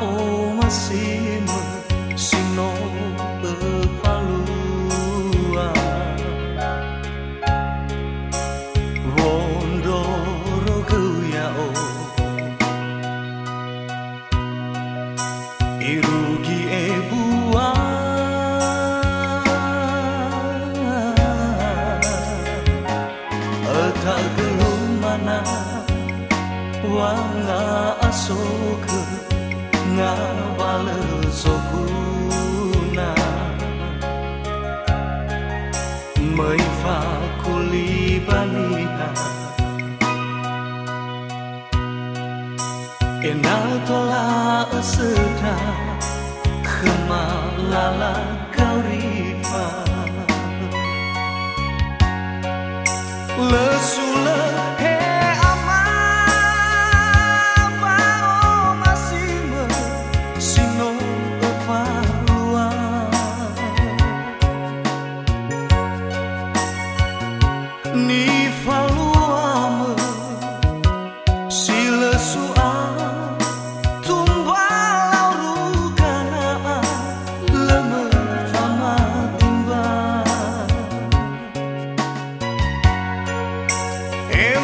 alma acima, se não falua. Vondoro guyao. Irugi ebua. Ataglu mana wanga asoka ngabal sokuna. Mai fa kulibania enatola asata khamalala kauri.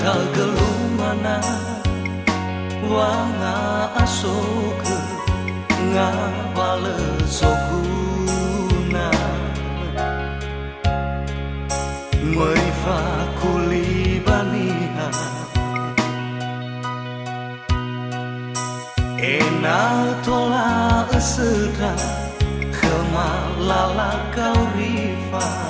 Ata gelumana Wanga asoke Nga bale sokuna. Mới pha kuli baniha Ena tola esera Khema lala kau rifa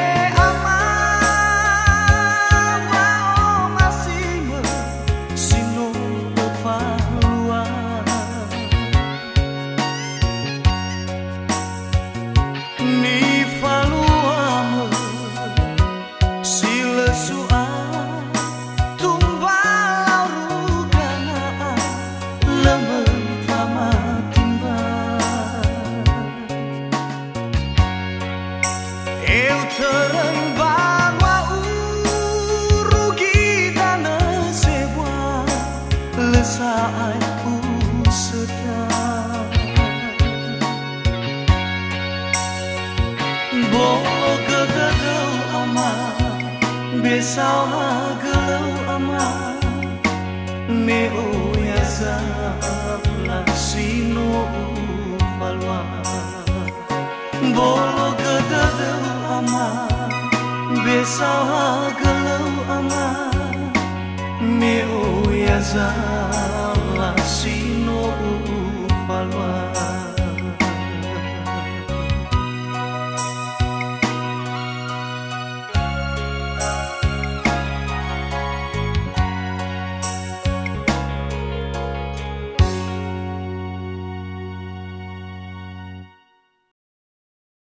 Bolo ke dedau ama Besau gelau ama Me o ya zabla sino falwa Bolo ke dedau ama Besau gelau ama Me o ya zabla sino